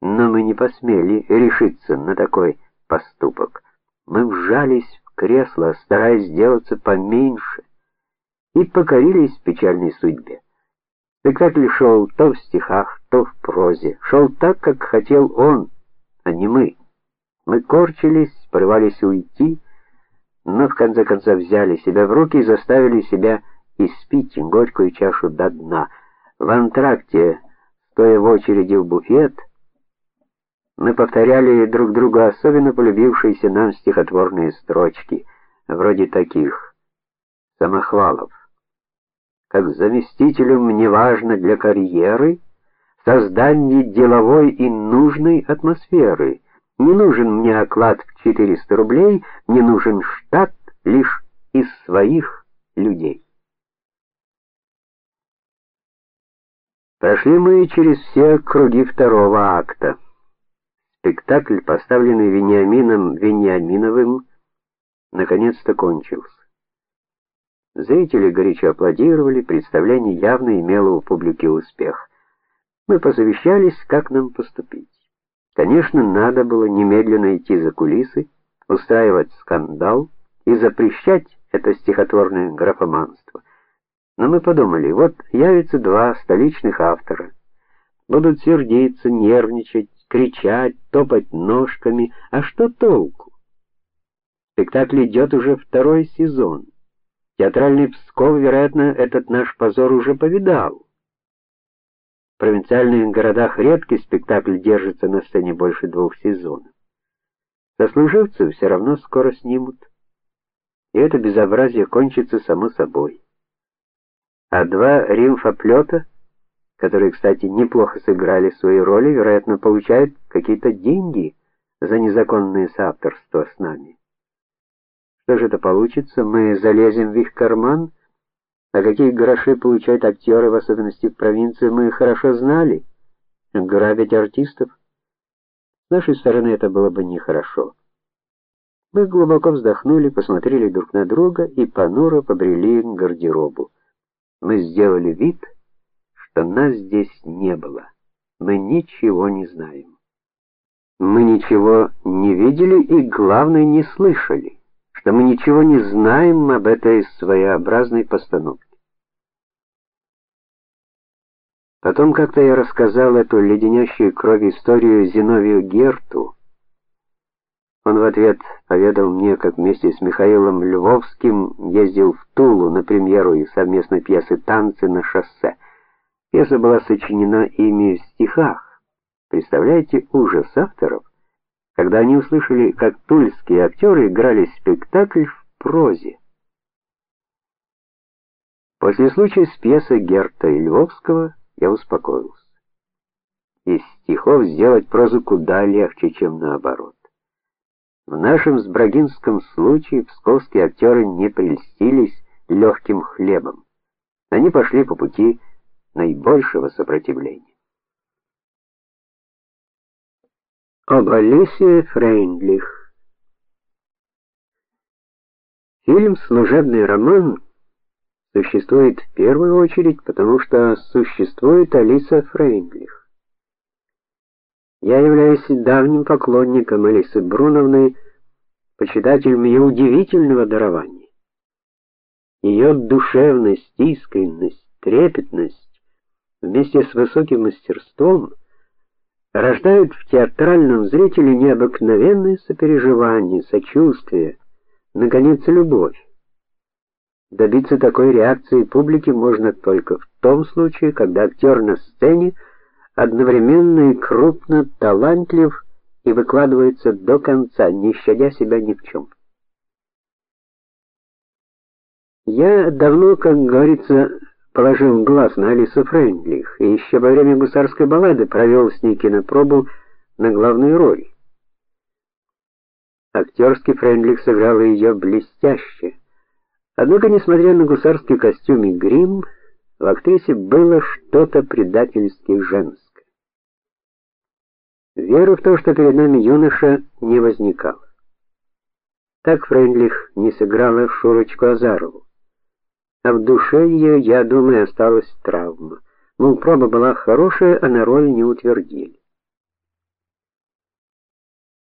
Но мы не посмели решиться на такой поступок. Мы вжались в кресло, стараясь сделаться поменьше, и покорились печальной судьбе. Спектакль шел то в стихах, то в прозе, шел так, как хотел он, а не мы. Мы корчились, порывались уйти, но в конце концов взяли себя в руки и заставили себя испить горькую чашу до дна. В антракте, стоя в очереди в буфет, мы повторяли друг другу особенно полюбившиеся нам стихотворные строчки, вроде таких: Самохвалов. Как заместителю мне важно для карьеры создание деловой и нужной атмосферы. Не нужен мне оклад в 400 рублей, не нужен штат лишь из своих людей. Прошли мы через все круги второго акта. Спектакль, поставленный Вениамином Вениаминовым, наконец-то кончился. Зрители горячо аплодировали, представление явно имело у публики успех. Мы посовещались, как нам поступить. Конечно, надо было немедленно идти за кулисы, устраивать скандал и запрещать это стихотворное графоманство. Но мы подумали, вот явятся два столичных автора. Будут сердиться, нервничать, кричать, топать ножками, а что толку? Спектакль идет уже второй сезон. Театральный Псков, вероятно, этот наш позор уже повидал. В провинциальных городах редкий спектакль держится на сцене больше двух сезонов. Сослуживцы все равно скоро снимут. И это безобразие кончится само собой. А два римфоплета которые, кстати, неплохо сыграли свои роли, вероятно, получают какие-то деньги за незаконное соавторство с нами. Что же это получится? Мы залезем в их карман, а какие гроши получают актеры, в особенности в провинции, мы хорошо знали. Грабить артистов с нашей стороны это было бы нехорошо. Мы глубоко вздохнули, посмотрели друг на друга и понуро побрели к гардеробу. Мы сделали вид, что нас здесь не было. Мы ничего не знаем. Мы ничего не видели и главное не слышали, что мы ничего не знаем об этой своеобразной постановке. Потом как-то я рассказал эту леденящую кровь историю Зиновию Герту. Он в ответ поведал мне, как вместе с Михаилом Львовским ездил в Тулу на премьеру их совместной пьесы Танцы на шоссе. Пьеса была сочинена ими в стихах. Представляете ужас авторов, когда они услышали, как тульские актеры играли спектакль в прозе. После случая с пьесой Герта и Львовского я успокоился. Из стихов сделать прозу куда легче, чем наоборот. В нашем сбрагинском случае псковские актеры не прельстились легким хлебом. Они пошли по пути наибольшего сопротивления. Об Алисе Фрейндлих Фильм Служебный роман существует в первую очередь, потому что существует Алиса Фрейндлих. Я являюсь давним поклонником Алисы Бруновны, почитателем ее удивительного дарования. Ее душевность, искренность, трепетность вместе с высоким мастерством рождают в театральном зрителе необыкновенное сопереживание, сочувствие, наконец, любовь. Добиться такой реакции публики можно только в том случае, когда актер на сцене одновременно и крупно талантлив и выкладывается до конца, не щадя себя ни в чем. Я давно, как говорится, положил глаз на Алису Френдлих и еще во время гусарской баллады провел с ней кинопробу на главную роль. Актерский Френдлих сыграл ее блестяще. Однако, несмотря на гусарский костюм и грим, в актрисе было что-то предательски женское. Веры в то, что перед нами юноша, не возникало. Так Френдлих не сыграла Шурочку Азарову а в душе ее, я думаю, осталась травма. Мол, проба была хорошая, а на роль не утвердили.